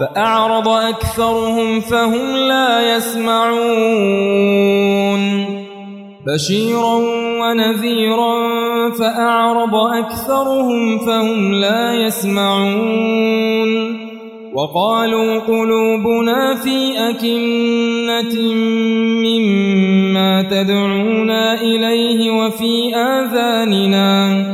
فأعرض أكثرهم فهم لا يسمعون. بشيرا ونذيرا فأعرض أكثرهم فهم لا يسمعون. وقالوا قلوبنا في أكنة مما تدعونا إليه وفي آذاننا.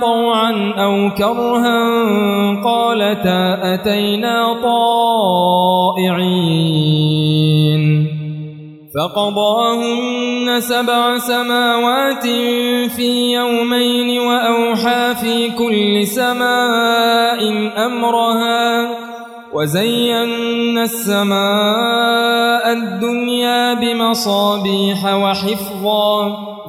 طوعا أو كرها قالتا أتينا طائعين. فقضاهن سبع سماوات في يومين وأوحى في كل سماء أمرها وزينا السماء الدنيا بمصابيح وحفظا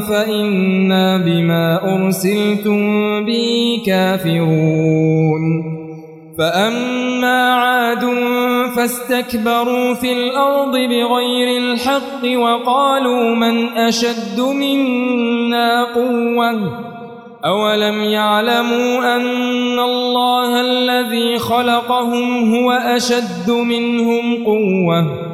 فإنا بما أرسلتم به كافرون. فأما عاد فاستكبروا في الأرض بغير الحق وقالوا من أشد منا قوةً. أولم يعلموا أن الله الذي خلقهم هو أشد منهم قوة.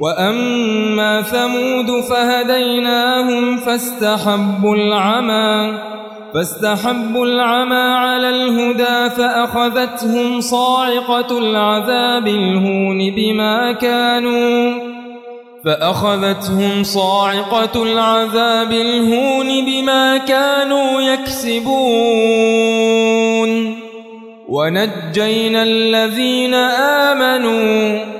وأما ثمود فهديناهم فاستحبوا العمى فاستحبوا العمى على الهدى فأخذتهم صاعقة العذاب الهون بما كانوا فأخذتهم صاعقة العذاب الهون بما كانوا يكسبون. ونجينا الذين آمنوا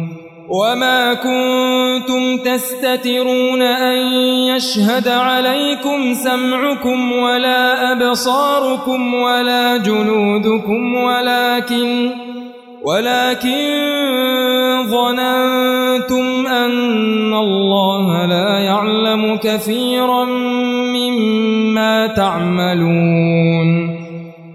وما كنتم تستترون أن يشهد عليكم سمعكم ولا أبصاركم ولا جنودكم ولكن ولكن ظننتم أن الله لا يعلم كثيرا مما تعملون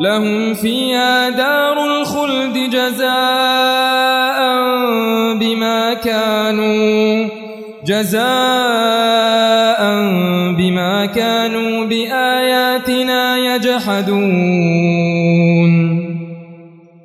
لهم فيها دار الخلد جزاء بما كانوا جزاء بما كانوا بآياتنا يجحدون.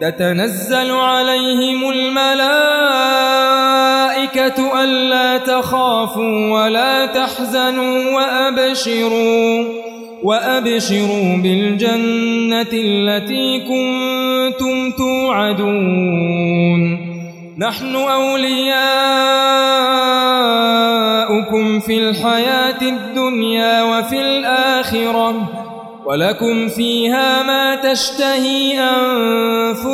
تتنزل عليهم الملائكة ألا تخافوا ولا تحزنوا وأبشروا وأبشروا بالجنة التي كنتم توعدون. نحن أولياؤكم في الحياة الدنيا وفي الآخرة ولكم فيها ما تشتهي أنفسكم.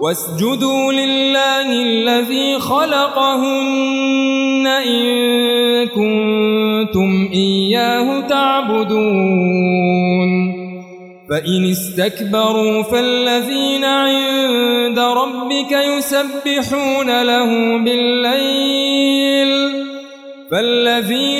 واسجدوا لله الذي خلقهن إن كنتم إياه تعبدون. فإن استكبروا فالذين عند ربك يسبحون له بالليل فالذين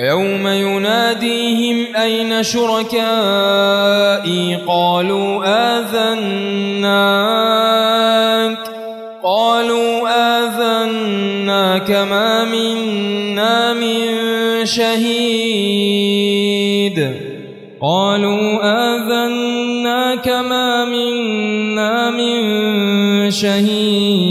ويوم يناديهم أين شركائي؟ قالوا آذناك. قالوا آذناك ما منا من شهيد. قالوا آذناك ما منا من شهيد.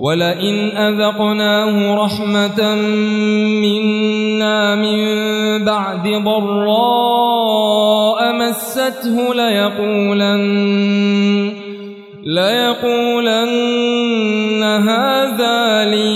ولئن أذقناه رحمة منا من بعد ضراء مسته ليقولن ليقولن هذا لي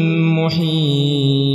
محيط